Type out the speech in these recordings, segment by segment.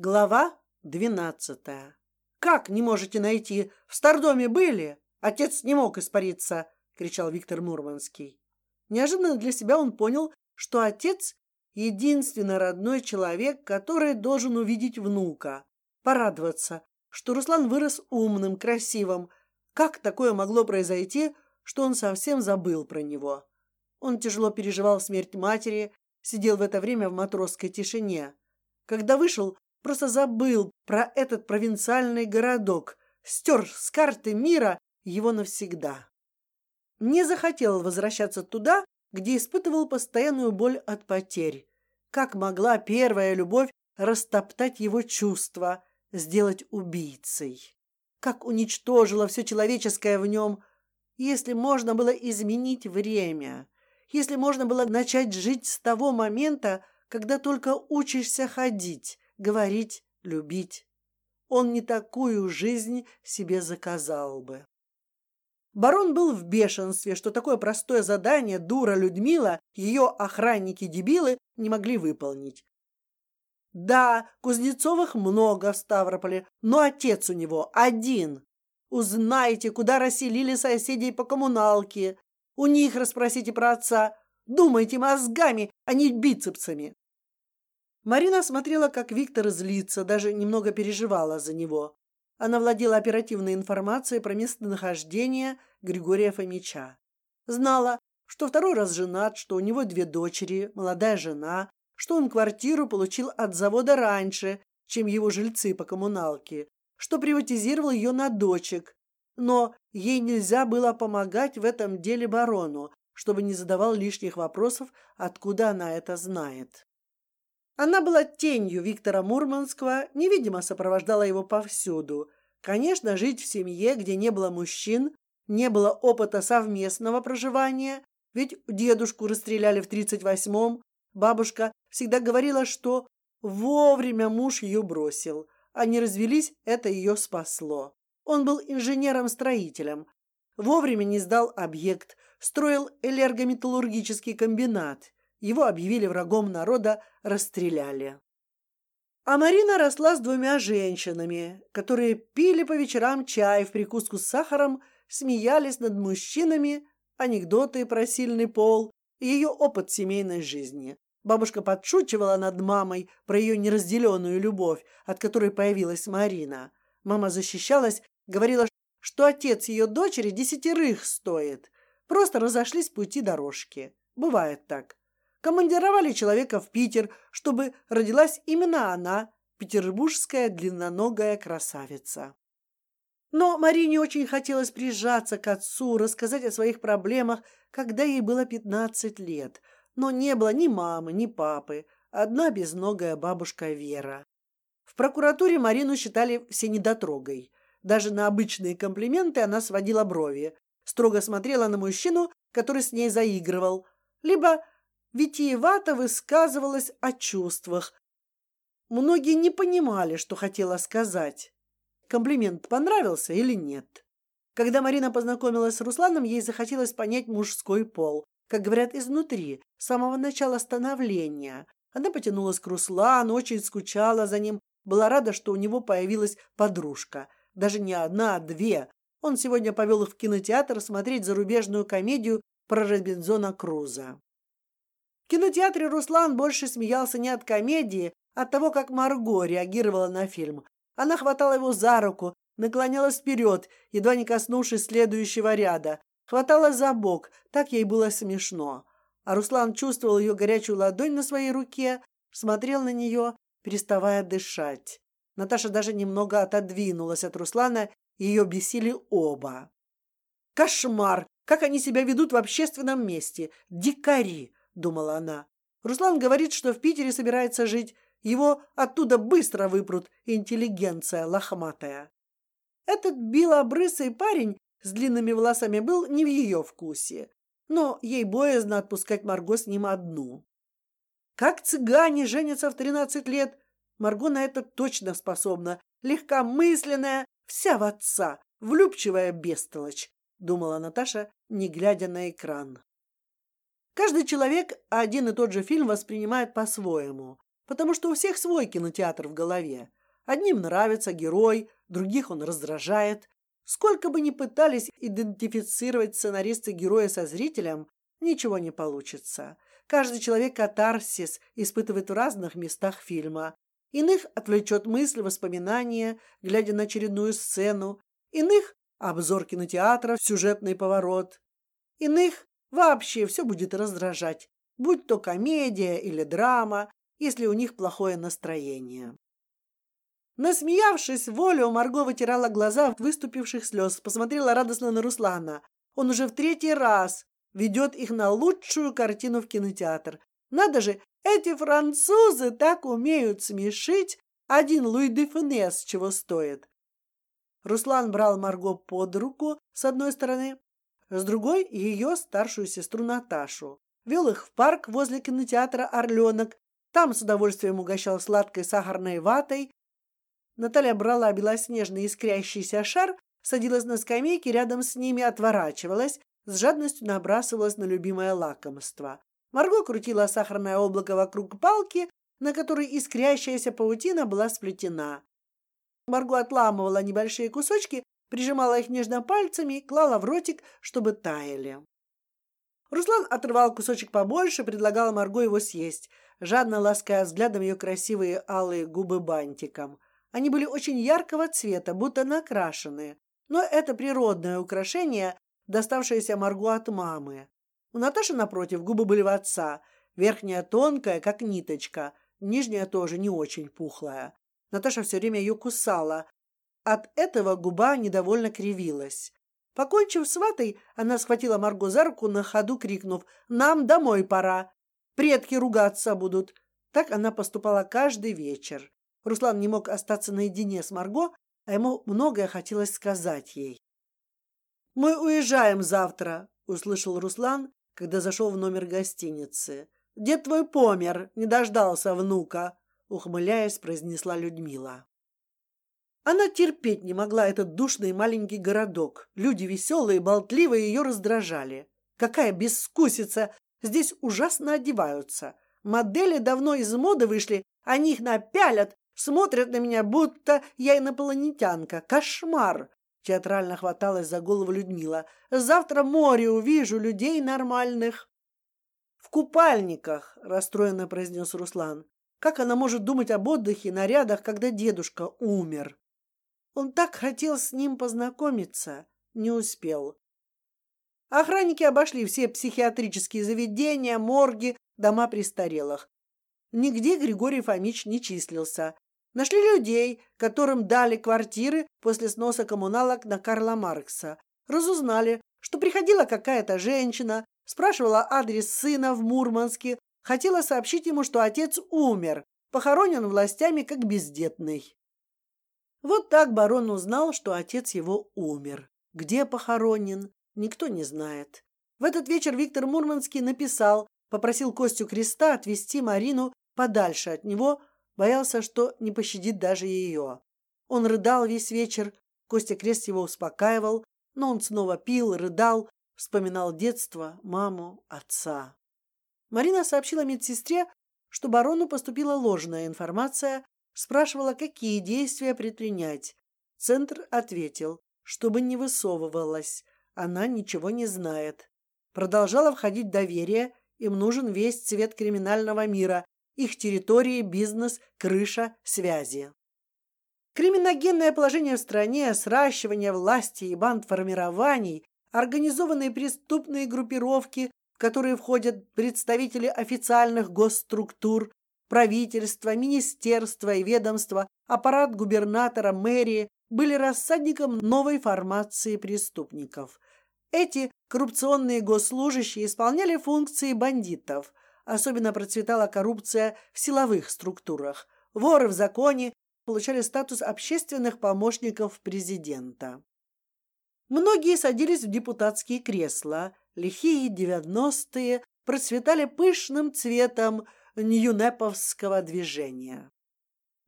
Глава двенадцатая. Как не можете найти? В Стардоме были? Отец не мог испариться, кричал Виктор Мурманский. Неожиданно для себя он понял, что отец единственный родной человек, который должен увидеть внука, порадоваться, что Руслан вырос умным, красивым. Как такое могло произойти, что он совсем забыл про него? Он тяжело переживал смерть матери, сидел в это время в матросской тишине. Когда вышел, Просто забыл про этот провинциальный городок, стер с карты мира его навсегда. Не захотел возвращаться туда, где испытывал постоянную боль от потерь. Как могла первая любовь растоптать его чувства, сделать убийцей? Как уничтожила все человеческое в нем? Если можно было изменить время, если можно было начать жить с того момента, когда только учишься ходить, говорить, любить. Он не такую жизнь себе заказал бы. Барон был в бешенстве, что такое простое задание дура Людмила, ее охранники-дебилы не могли выполнить. Да, Кузнецовых много в Ставрополе, но отец у него один. Узнайте, куда расселили соседей по коммуналке. У них расспросите про отца. Думайте мозгами, а не бицепсами. Марина смотрела, как Виктор злится, даже немного переживала за него. Она владела оперативной информацией про местонахождение Григория Фомича. Знала, что второй раз женат, что у него две дочери, молодая жена, что он квартиру получил от завода раньше, чем его жильцы по коммуналке, что приватизировал ее на дочек. Но ей нельзя было помогать в этом деле барону, чтобы не задавал лишних вопросов, откуда она это знает. Она была тенью Виктора Мурманского, невидимо сопровождала его повсюду. Конечно, жить в семье, где не было мужчин, не было опыта совместного проживания, ведь дедушку расстреляли в тридцать восьмом. Бабушка всегда говорила, что вовремя муж ее бросил, а не развелись, это ее спасло. Он был инженером-строителем, вовремя не сдал объект, строил энергометаллургический комбинат. Его объявили врагом народа, расстреляли. А Марина росла с двумя женщинами, которые пили по вечерам чай в прикуску с сахаром, смеялись над мужчинами, анекдоты про сильный пол и ее опыт семейной жизни. Бабушка подшучивала над мамой про ее неразделенную любовь, от которой появилась Марина. Мама защищалась, говорила, что отец ее дочери десятерых стоит. Просто разошлись пути дорожки. Бывает так. Командировали человека в Питер, чтобы родилась именно она, петербургская длинноногая красавица. Но Марине очень хотелось прижаться к отцу, рассказать о своих проблемах, когда ей было пятнадцать лет, но не было ни мамы, ни папы, одна безногая бабушка Вера. В прокуратуре Марину считали все недотрогой. Даже на обычные комплименты она сводила брови, строго смотрела на мужчину, который с ней заигрывал, либо витиевато высказывалась о чувствах. Многие не понимали, что хотела сказать. Комплимент понравился или нет. Когда Марина познакомилась с Русланом, ей захотелось понять мужской пол, как говорят изнутри, с самого начала становления. Она потянулась к Руслану, очень скучала за ним, была рада, что у него появилась подружка, даже не одна, а две. Он сегодня повел их в кинотеатр смотреть зарубежную комедию про Робинзона Круза. В кинотеатре Руслан больше смеялся не от комедии, а от того, как Марго реагировала на фильм. Она хватала его за руку, наклонялась вперед, едва не коснувшись следующего ряда, хватала за бок, так ей было смешно. А Руслан чувствовал ее горячую ладонь на своей руке, смотрел на нее, переставая дышать. Наташа даже немного отодвинулась от Руслана, ее бесили оба. Кошмар! Как они себя ведут в общественном месте? Дикари! Думала она. Руслан говорит, что в Питере собирается жить. Его оттуда быстро выпрут интеллигенция лохматая. Этот белобрысый парень с длинными волосами был не в ее вкусе, но ей боязно отпускать Марго с ним одну. Как цыгане женятся в тринадцать лет, Марго на это точно способна. Легкомысленная, вся в отца, влюбчивая бестолочь, думала Наташа, не глядя на экран. Каждый человек один и тот же фильм воспринимает по-своему. потому что у всех свой кинотеатр в голове. Одним нравится герой, других он раздражает. Сколько бы ни пытались идентифицировать сценаристы героя со зрителем, ничего не получится. Каждый человек катарсис испытывает в разных местах фильма. Иных отвлечет мысль, воспоминания, глядя на очередную сцену. Иных обзор кинотеатра, сюжетный поворот. Иных вообще все будет раздражать, будь то комедия или драма, если у них плохое настроение. Насмеявшись, волю Марго вытирала глаза от выступивших слез, посмотрела радостно на Руслана. Он уже в третий раз ведет их на лучшую картину в кинотеатр. Надо же, эти французы так умеют смешить. Один Луи де Финес чего стоит. Руслан брал Марго под руку с одной стороны, с другой ее старшую сестру Наташу. Вел их в парк возле кинотеатра Орленок. Там с удовольствием угощал сладкой сахарной ватой Наталья брала белоснежный искрящийся шар, садилась на скамейке рядом с ними, отворачивалась, с жадностью набрасывалась на любимое лакомство. Марго крутила сахарное облако вокруг палки, на которой искрящаяся паутина была сплетена. Марго отламывала небольшие кусочки, прижимала их нежно пальцами, клала в ротик, чтобы таяли. Руслан отрывал кусочек побольше, предлагал Марго его съесть, жадно лаская взглядом ее красивые алые губы бантиком. Они были очень яркого цвета, будто накрашенные, но это природное украшение, доставшееся Марго от мамы. У Наташи напротив губы были в отца, верхняя тонкая, как ниточка, нижняя тоже не очень пухлая. Наташа все время ее кусала. От этого губа недовольно кривилась. Покончив с ватой, она схватила Марго за руку на ходу, крикнув: "Нам домой пора! Предки ругаться будут!" Так она поступала каждый вечер. Руслан не мог остаться наедине с Марго, а ему многое хотелось сказать ей. Мы уезжаем завтра, услышал Руслан, когда зашел в номер гостиницы. Дед твой помер, не дождался внука, ухмыляясь, произнесла Людмила. Она терпеть не могла этот душный маленький городок. Люди веселые, болтливые ее раздражали. Какая бескусица! Здесь ужасно одеваются. Модели давно из моды вышли, они их напялят, Смотрят на меня, будто я инопланетянка. Кошмар! Театрально хваталась за голову Людмила. Завтра море увижу людей нормальных. В купальниках, расстроенно произнес Руслан. Как она может думать об отдыхе, нарядах, когда дедушка умер? Он так хотел с ним познакомиться, не успел. Охранники обошли все психиатрические заведения, морги, дома престарелых. Нигде Григорий Фомич не числился. Нашли людей, которым дали квартиры после сноса коммуналок на Карла Маркса. Разузнали, что приходила какая-то женщина, спрашивала адрес сына в Мурманске, хотела сообщить ему, что отец умер, похоронен властями как бездетный. Вот так барон узнал, что отец его умер. Где похоронен, никто не знает. В этот вечер Виктор Мурманский написал, попросил Костю Креста отвезти Марину подальше от него боялся, что не пощадит даже ее. Он рыдал весь вечер. Костя Крест его успокаивал, но он снова пил, рыдал, вспоминал детство, маму, отца. Марина сообщила медсестре, что барону поступила ложная информация, спрашивала, какие действия предпринять. Центр ответил, чтобы не высовывалась, она ничего не знает. Продолжала входить доверие, им нужен весь цвет криминального мира, их территории, бизнес, крыша, связи. Криминогенное положение в стране, сращивание власти и бандформирований, организованные преступные группировки, в которые входят представители официальных госструктур, правительства, министерства и ведомства, аппарат губернатора, мэрии были рассадником новой формации преступников. Эти коррупционные госслужащие исполняли функции бандитов, Особенно процветала коррупция в силовых структурах. Воры в законе получали статус общественных помощников президента. Многие садились в депутатские кресла. Лихие девяностые процветали пышным цветом ньюнеповского движения.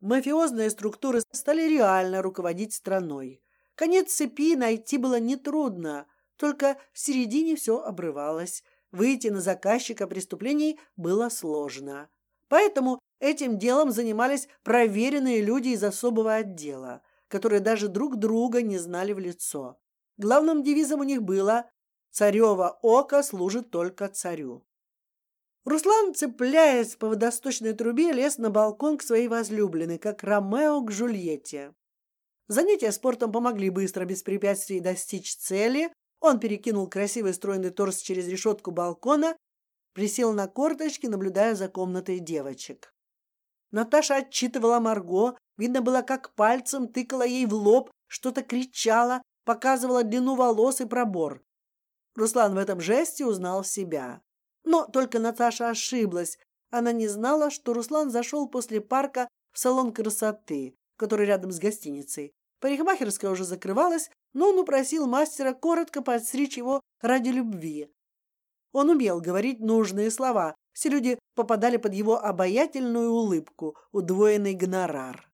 Мафиозные структуры стали реально руководить страной. Конец цепи найти было нетрудно, только в середине все обрывалось. Выйти на заказчика преступлений было сложно. Поэтому Этим делом занимались проверенные люди из особого отдела, которые даже друг друга не знали в лицо. Главным девизом у них было «Царево око служит только царю». Руслан, цепляясь по водосточной трубе, лез на балкон к своей возлюбленной, как Ромео к Джульетте. Занятия спортом помогли быстро, без препятствий достичь цели. Он перекинул красивый стройный торс через решетку балкона, присел на корточки, наблюдая за комнатой девочек. Наташа отчитывала Марго, видно было, как пальцем тыкала ей в лоб, что-то кричала, показывала длину волос и пробор. Руслан в этом жесте узнал себя. Но только Наташа ошиблась. Она не знала, что Руслан зашел после парка в салон красоты, который рядом с гостиницей. Парикмахерская уже закрывалась, но он упросил мастера коротко подстричь его ради любви. Он умел говорить нужные слова. Все люди попадали под его обаятельную улыбку, удвоенный гонорар.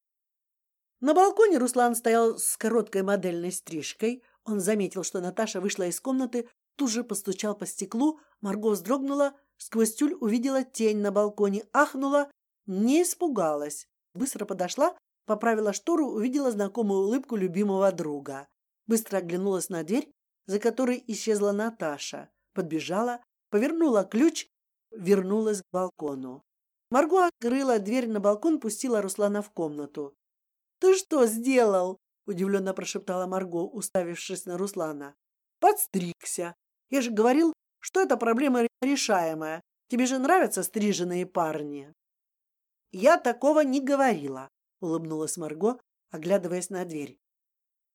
На балконе Руслан стоял с короткой модельной стрижкой. Он заметил, что Наташа вышла из комнаты, тут же постучал по стеклу, Марго вздрогнула, сквозь тюль увидела тень на балконе, ахнула, не испугалась, быстро подошла, поправила штору, увидела знакомую улыбку любимого друга, быстро оглянулась на дверь, за которой исчезла Наташа, подбежала, повернула ключ, вернулась к балкону. Марго открыла дверь на балкон, пустила Руслана в комнату. Ты что сделал? удивленно прошептала Марго, уставившись на Руслана. Подстригся. Я же говорил, что эта проблема решаемая. Тебе же нравятся стриженные парни. Я такого не говорила, улыбнулась Марго, оглядываясь на дверь.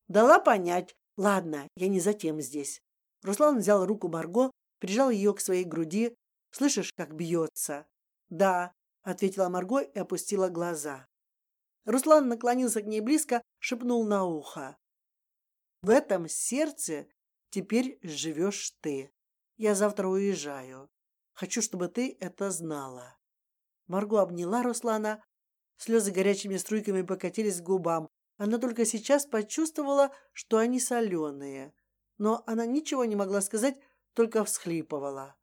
Дала понять. Ладно, я не затем здесь. Руслан взял руку Марго, прижал ее к своей груди. Слышишь, как бьется? Да, ответила Марго и опустила глаза. Руслан наклонился к ней близко, шепнул на ухо: "В этом сердце теперь живешь ты. Я завтра уезжаю. Хочу, чтобы ты это знала. Марго обняла Руслана. Слезы горячими струйками покатились к губам. Она только сейчас почувствовала, что они соленые, но она ничего не могла сказать, только всхлипывала.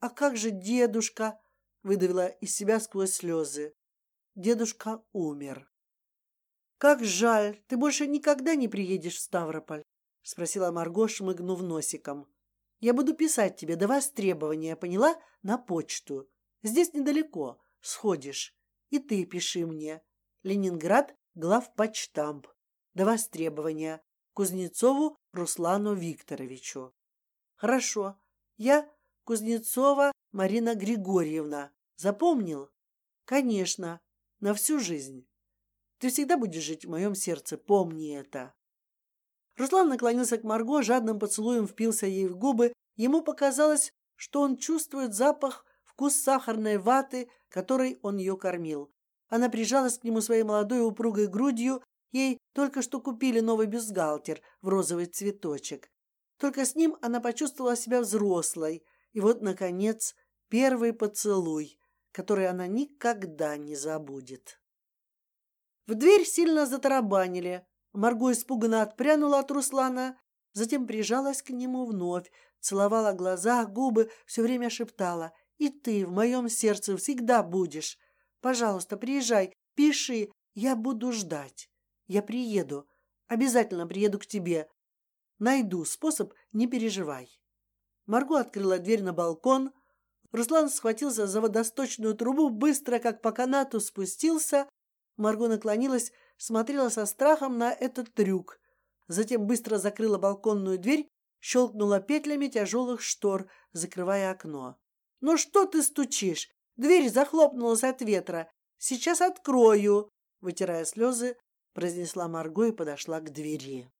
А как же дедушка? выдавила из себя сквозь слезы. Дедушка умер. Как жаль, ты больше никогда не приедешь в Ставрополь, спросила Марго, шмыгнув носиком. Я буду писать тебе до востребования, поняла? На почту. Здесь недалеко. Сходишь. И ты пиши мне. Ленинград, главпочтамп. До востребования. Кузнецову Руслану Викторовичу. Хорошо. Я Кузнецова Марина Григорьевна. Запомнил? Конечно. На всю жизнь. Ты всегда будешь жить в моем сердце. Помни это. Руслан наклонился к Марго, жадным поцелуем впился ей в губы. Ему показалось, что он чувствует запах, вкус сахарной ваты, которой он ее кормил. Она прижалась к нему своей молодой упругой грудью. Ей только что купили новый бюстгальтер в розовый цветочек. Только с ним она почувствовала себя взрослой. И вот, наконец, первый поцелуй, который она никогда не забудет. В дверь сильно затарабанили. Марго испуганно отпрянула от Руслана, затем прижалась к нему вновь, целовала глаза, губы, все время шептала: "И ты в моем сердце всегда будешь. Пожалуйста, приезжай, пиши, я буду ждать. Я приеду, обязательно приеду к тебе. Найду способ, не переживай". Марго открыла дверь на балкон. Руслан схватился за водосточную трубу, быстро, как по канату, спустился. Марго наклонилась смотрела со страхом на этот трюк, затем быстро закрыла балконную дверь, щелкнула петлями тяжелых штор, закрывая окно. Ну что ты стучишь? Дверь захлопнулась от ветра. Сейчас открою. Вытирая слезы, произнесла Марго и подошла к двери.